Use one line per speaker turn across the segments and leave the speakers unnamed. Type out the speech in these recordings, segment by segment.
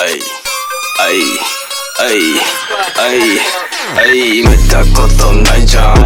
あい。あい。あい。あい。見たことないじゃん。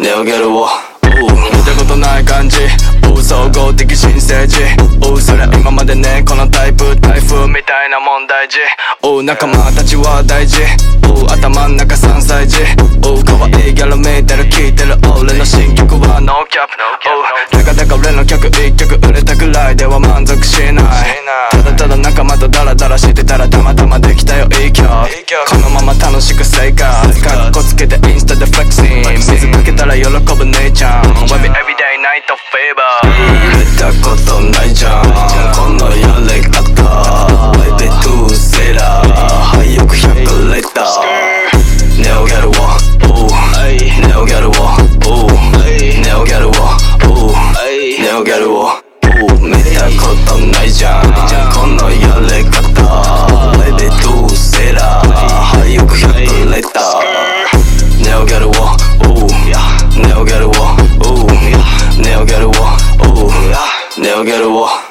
ネオギャルを見たことない感じ。総合的新生児。それ今までね。このタイプ。台風みたいな問題児。仲間たちは大事。頭ん中3歳児。可愛いギャラ見てる聞いてる。俺の新曲はノーキャップたかだか俺の曲1曲売れたくらいでは満足しない。ただただ仲間とダラダラしてたらたまたまできたよ。いい曲。このまま楽しく生活。かっこつけてインスタでフレクシン。水かけたら喜ぶ姉ちゃん Baby everyday night of fever 見たことないじゃん。このやり方 Baby to セラー早く100レター。ネオギャルをネオギャルをネオギャルをネオギャルを見たことないじゃんネオギャルをネオギャルをネオギャルを